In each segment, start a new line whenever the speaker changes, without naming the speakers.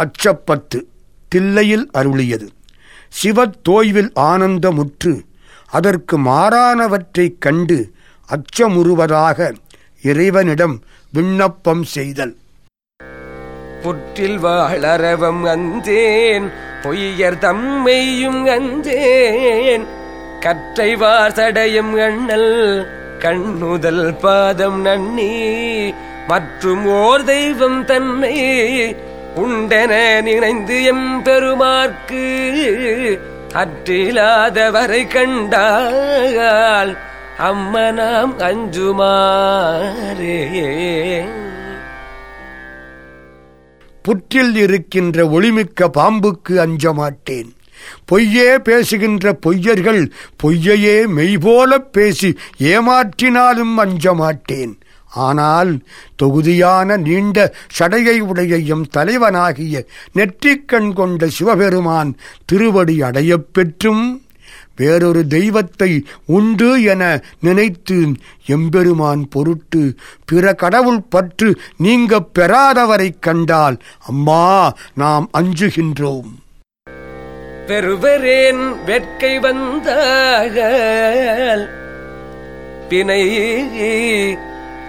அச்சப்பத்து தில்லையில் அருளியது. சிவத்தோய்வில் ஆனந்தமுற்று அதற்கு மாறானவற்றைக் கண்டு அச்சமுறுவதாக இறைவனிடம் விண்ணப்பம் செய்தல்.
புற்றில் வாழறவம் அஞ்சேன் பொய்யர் தம்மையும் அஞ்சேன். கற்றை வாசடையும் அண்ணல் கண்ணுதல் பாதம் நன்னி மற்றும் ஓர் தெய்வம் தன்னை உண்டென நினைந்து எம் பெருமார்க்கு அற்றிலாதவரை கண்டால் அம்மனாம் அஞ்சுமாரே
புற்றில் இருக்கின்ற ஒளிமிக்க பாம்புக்கு அஞ்ச மாட்டேன் பொய்யே பேசுகின்ற பொய்யர்கள் பொய்யையே மெய்போலப் பேசி ஏமாற்றினாலும் அஞ்ச மாட்டேன் ஆனால் தொகுதியான நீண்ட சடையை உடைய எம் தலைவனாகிய நெற்றிக்கண் கொண்ட சிவபெருமான் திருவடி அடையப் பெற்றும். வேறொரு தெய்வத்தை உண்டு என நினைத்து எம்பெருமான் பொருட்டு பிற கடவுள் பற்று நீங்கப் பெறாதவரைக் கண்டால் அம்மா நாம் அஞ்சுகின்றோம்.
பெருவரேன் வெட்கை வந்த பிணை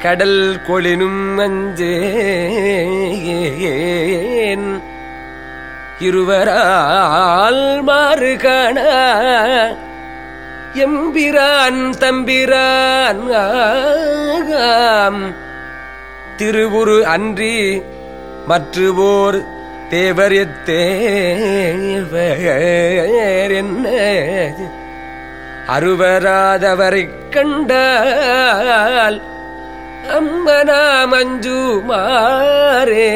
கடல் கொளினும் அஞ்சேன். இருவரால் மாறு காண எம்பிரான் தம்பிரான் திருவுரு அன்றி மற்றுவோர் தேவர் எத்தேவர் என்ன? அருவராதவரைக் கண்டால் அம்மனா மஞ்சு மாறே.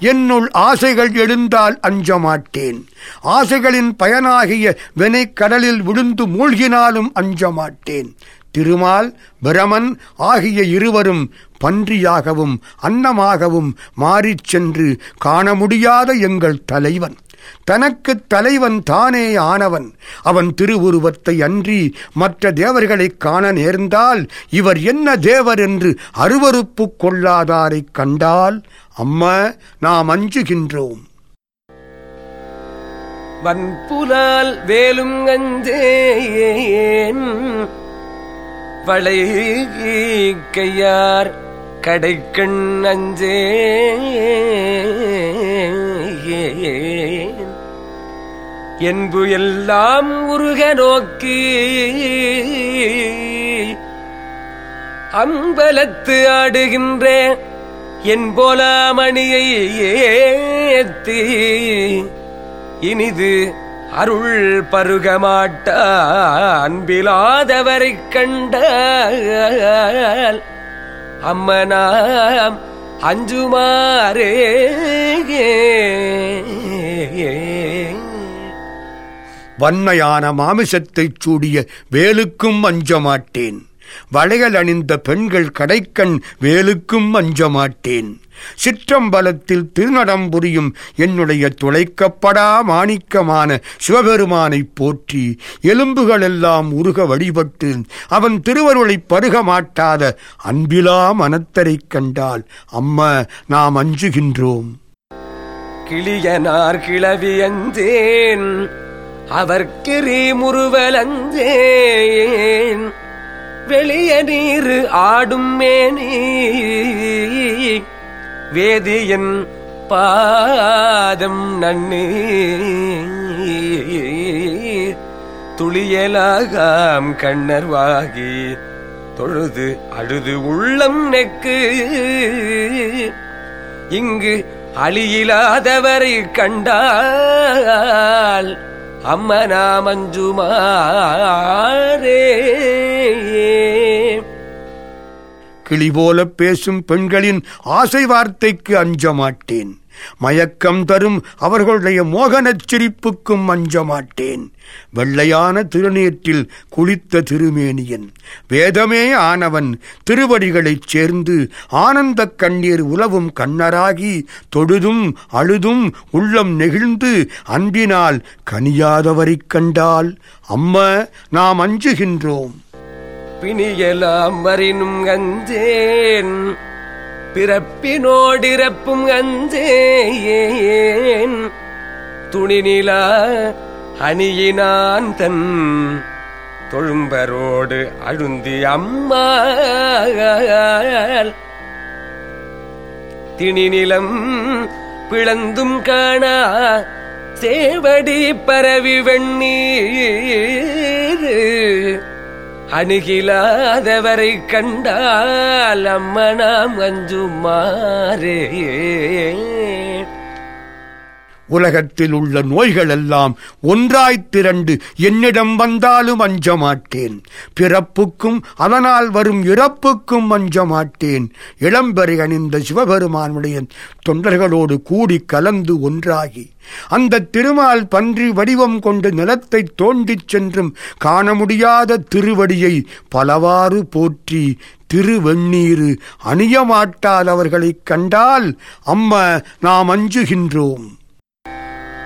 என்னுள் ஆசைகள் எழுந்தால் அஞ்ச மாட்டேன். ஆசைகளின் பயனாகிய வினைக்கடலில் விழுந்து மூழ்கினாலும் அஞ்ச மாட்டேன். திருமால் பிரமன் ஆகிய இருவரும் பன்றியாகவும் அன்னமாகவும் மாறிச் சென்று காண முடியாத எங்கள் தலைவன். தனக்குத் தலைவன் தானே ஆனவன். அவன் திருவுருவத்தை அன்றி மற்ற தேவர்களைக் காண நேர்ந்தால் இவர் என்ன தேவர் என்று அருவறுப்பு கொள்ளாதாரைக் கண்டால் அம்ம நாம் அஞ்சுகின்றோம்.
வன்புலால் வேலும் அஞ்சேன் வளை கையார் கடைக்கண் அஞ்சேன் என்பு எல்லாம் உருக நோக்கி. அம்பலத்து ஆடுகின்ற என் போலாமணியை ஏத்தி. இனிது அருள் பருகமாட்ட அன்பிலாதவரை கண்டால். அம்மனாம் அஞ்சுமாறே.
வன்மையான மாமிசத்தைச் சூடிய வேலுக்கும் அஞ்ச மாட்டேன் வளையல் அணிந்த பெண்கள் கடைக்கண் வேலுக்கும் அஞ்ச மாட்டேன் சிற்றம்பலத்தில் திருநடம் புரியும் என்னுடைய துளைக்கப்படா மாணிக்கமான சிவபெருமானைப் போற்றி எலும்புகளெல்லாம் உருக வழிபட்டு அவன் திருவருளைப் பருக மாட்டாத அன்பிலா மனத்தரைக் கண்டால் அம்ம நாம் அஞ்சுகின்றோம்.
கிளியனார் கிளவி அஞ்சேன். அவர்க்கிரி முருவலஞ்சேன். வெளிய நீரு ஆடும் மேனி. வேதியன் பாதம் நன்னு. துளியலாகாம் கண்ணர்வாகி தொழுது அழுது உள்ளம் நெக்கு. இங்கு அழியிலாதவரை கண்டால் அம்மனா மஞ்சுமாரே
கிளி போலப் பேசும் பெண்களின் ஆசை வார்த்தைக்கு அஞ்ச மாட்டேன் மயக்கம் தரும் அவர்களுடைய மோகனச் சிரிப்புக்கும் அஞ்ச மாட்டேன் வெள்ளையான திருநீற்றில் குளித்த திருமேனியன். வேதமே ஆனவன் திருவடிகளைச் சேர்ந்து ஆனந்தக் கண்ணீர் உலவும் கண்ணராகி தொழுதும் அழுதும் உள்ளம் நெகிழ்ந்து அன்பினால் கனியாதவரைக் கண்டால் அம்ம நாம் அஞ்சுகின்றோம்.
பிணியலாம் வரினும் அஞ்சேன் பிறப்பினோடிறப்பும் அஞ்சேன் துணிநிலா அணியினான் தன் தொழும்பரோடு அழுந்தி அம்மா திணிநிலம் பிளந்தும் காணா சேவடி பரவி வெண்ணீர். அணுகிலாதவரை கண்டால் அம்மனாம் அஞ்சுமாறே.
உலகத்தில் உள்ள நோய்கள் எல்லாம் ஒன்றாய்த் திரண்டு என்னிடம் வந்தாலும் அஞ்ச மாட்டேன் பிறப்புக்கும் அதனால் வரும் இறப்புக்கும் அஞ்ச மாட்டேன் இளம்பெறை அணிந்த சிவபெருமானுடைய தொண்டர்களோடு கூடி கலந்து ஒன்றாகி அந்த திருமால் பன்றி வடிவம் கொண்டு நிலத்தை தோண்டிச் சென்றும் காண முடியாத திருவடியை பலவாறு போற்றி திருவெண்ணீரு அணியமாட்டாதவர்களைக் கண்டால் அம்ம நாம் அஞ்சுகின்றோம்.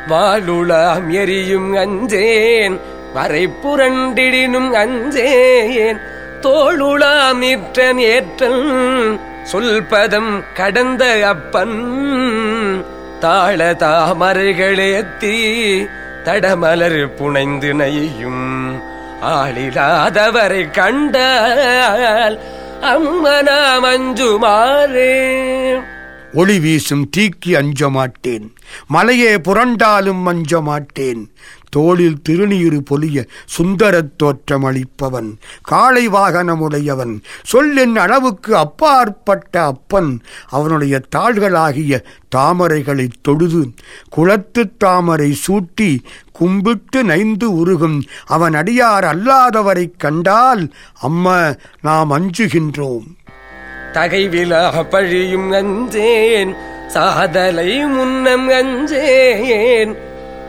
வாழுளாம் எரியும் அஞ்சேன் வரை புரண்டிடினும் அஞ்சேன். தோளுளாம் நீற்றன் ஏற்றல் சொல்பதம் கடந்த அப்பன். தாழ தாமரைகளேத்தி தடமலர் புனைந்து நெய்யும். ஆளிலாதவரை கண்டால் அம்மனா மஞ்சுமாறே
ஒளி வீசும் தீக்கி அஞ்ச மாட்டேன். மலையே புரண்டாலும் அஞ்ச மாட்டேன். தோளில் திருநீறு பொலிய சுந்தரத் தோற்றம் அளிப்பவன் காளை வாகனமுடையவன். சொல்லின் அளவுக்கு அப்பாற்பட்ட அப்பன். அவனுடைய தாள்களாகிய தாமரைகளைத் தொழுது குளத்துத் தாமரை சூட்டி கும்பிட்டு நைந்து உருகும். அவன் அடியார் அல்லாதவரைக் கண்டால் அம்ம நாம் அஞ்சுகின்றோம்.
தகைவிலா பழியும் அஞ்சேன். சாதலை முன்னம் அஞ்சேன்.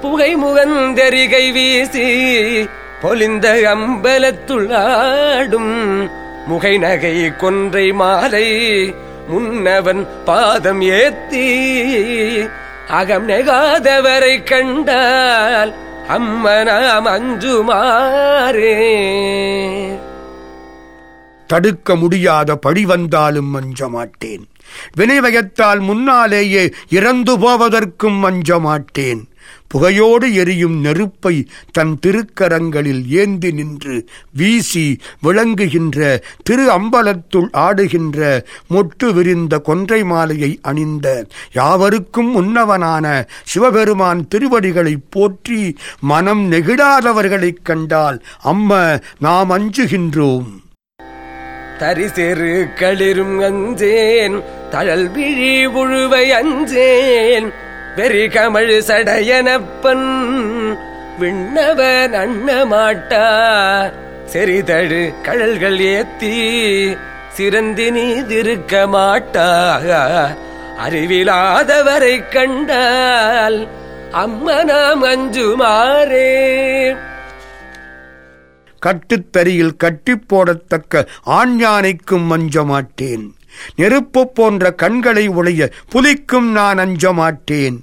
புகை முகந்தெரிகை வீசி பொலிந்த அம்பலத்துள்ளாடும் முகை நகை கொன்றை மாலை முன்னவன் பாதம் ஏத்தி. அகம் நெகாதவரை கண்டால் அம்மனாம் அஞ்சுமாறே.
தடுக்க முடியாத பழி வந்தாலும் அஞ்ச மாட்டேன் வினைவயத்தால் முன்னாலேயே இறந்து போவதற்கும் அஞ்ச மாட்டேன் புகையோடு எரியும் நெருப்பை தன் திருக்கரங்களில் ஏந்தி நின்று வீசி விளங்குகின்ற திரு அம்பலத்துள் ஆடுகின்ற மொட்டு விரிந்த கொன்றை மாலையை அணிந்த யாவருக்கும் உன்னவனான சிவபெருமான் திருவடிகளைப் போற்றி மனம் நெகிழாதவர்களைக் கண்டால் அம்ம நாம் அஞ்சுகின்றோம்.
தரிசெரு களிரும் அஞ்சேன் தழல் விழி உழுவை அஞ்சேன். வெறி கமழ் சடையனப்பன் விண்ணவன் அண்ணமாட்டார் செறிதழு கழல்கள் ஏத்தி சிறந்தினி திருக்க மாட்டா. அறிவிலாதவரை கண்டால் அம்மனாம் அஞ்சுமாறே.
கட்டுத்தறியில் கட்டி போடத்தக்க ஆண் யானைக்கும் அஞ்ச மாட்டேன் நெருப்பு போன்ற கண்களை உடைய புலிக்கும் நான் அஞ்ச மாட்டேன்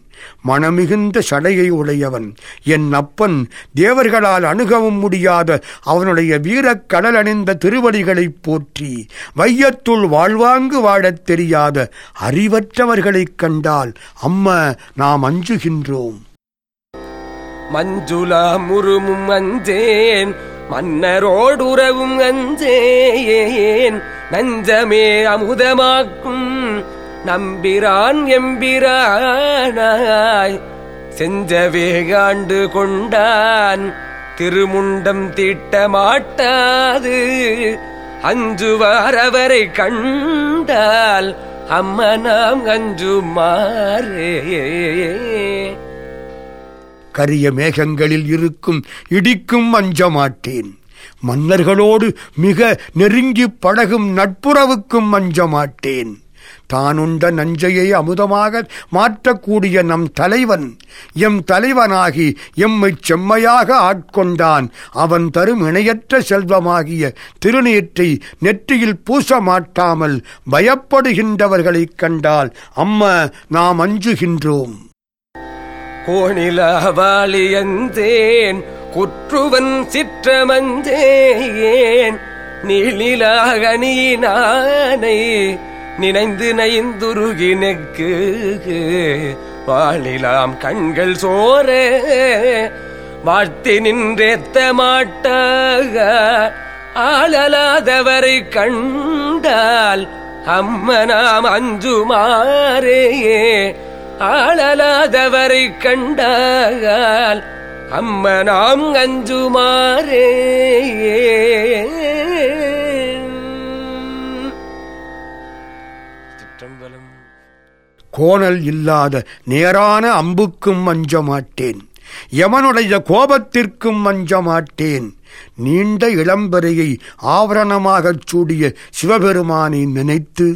மனமிகுந்த சடையை உடையவன் என் அப்பன் தேவர்களால் அணுகவும் முடியாத அவனுடைய வீரக் கடல் அணிந்த திருவடிகளைப் போற்றி வையத்துள் வாழ்வாங்கு வாழத் தெரியாத அறிவற்றவர்களைக் கண்டால் அம்ம நாம் அஞ்சுகின்றோம்.
மஞ்சுளா முருமும் அஞ்சேன் மன்னரோடுறவும் அஞ்சேன் நஞ்சமே அமுதமாக்கும் நம்பிரான் எம்பிரானாய். செஞ்சவே ஆண்டு கொண்டான் திருமுண்டம் தீட்ட மாட்டாது அஞ்சுவார் அவரை கண்டால் அம்மனாம் அஞ்சுமாறே.
கரிய மேகங்களில் இருக்கும் இடிக்கும் அஞ்ச மாட்டேன் மன்னர்களோடு மிக நெருங்கி பழகும் நட்புறவுக்கும் அஞ்ச மாட்டேன் தானுண்ட நஞ்சையை அமுதமாக மாற்றக்கூடிய நம் தலைவன் எம் தலைவனாகி எம்மைச் செம்மையாக ஆட்கொண்டான். அவன் தரும் இணையற்ற செல்வமாகிய திருநீற்றை நெற்றியில் பூச மாட்டாமல் பயப்படுகின்றவர்களைக் கண்டால் அம்ம நாம் அஞ்சுகின்றோம்.
கோணில வாழியந்தேன் குற்றுவன் சிற்றமஞ்சேன் நீளிலாகணியினானை நினைந்து நைந்துருகி நெக்கு வாழிலாம் கண்கள் சோர வாழ்த்தி நின்றேத்த மாட்டாக ஆளலாதவரை கண்டால் அம்மனாம் அஞ்சுமாறேயே ஆளலாதவரை கண்டால் அம்மனாம் அஞ்சுமாறே. சிற்றம்பலம்
கோணல் இல்லாத நேரான அம்புக்கும் அஞ்ச மாட்டேன் யமனுடைய கோபத்திற்கும் அஞ்ச மாட்டேன் நீண்ட இளம்பரையை ஆவரணமாகச் சூடிய சிவபெருமானை நினைத்து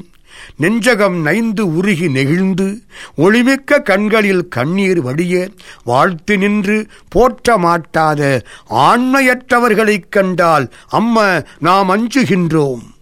நெஞ்சகம் நைந்து உருகி நெகிழ்ந்து ஒளிமிக்க கண்களில் கண்ணீர் வடிய வாழ்த்து நின்று போற்ற மாட்டாத ஆண்மையற்றவர்களைக் கண்டால் அம்ம நாம் அஞ்சுகின்றோம்.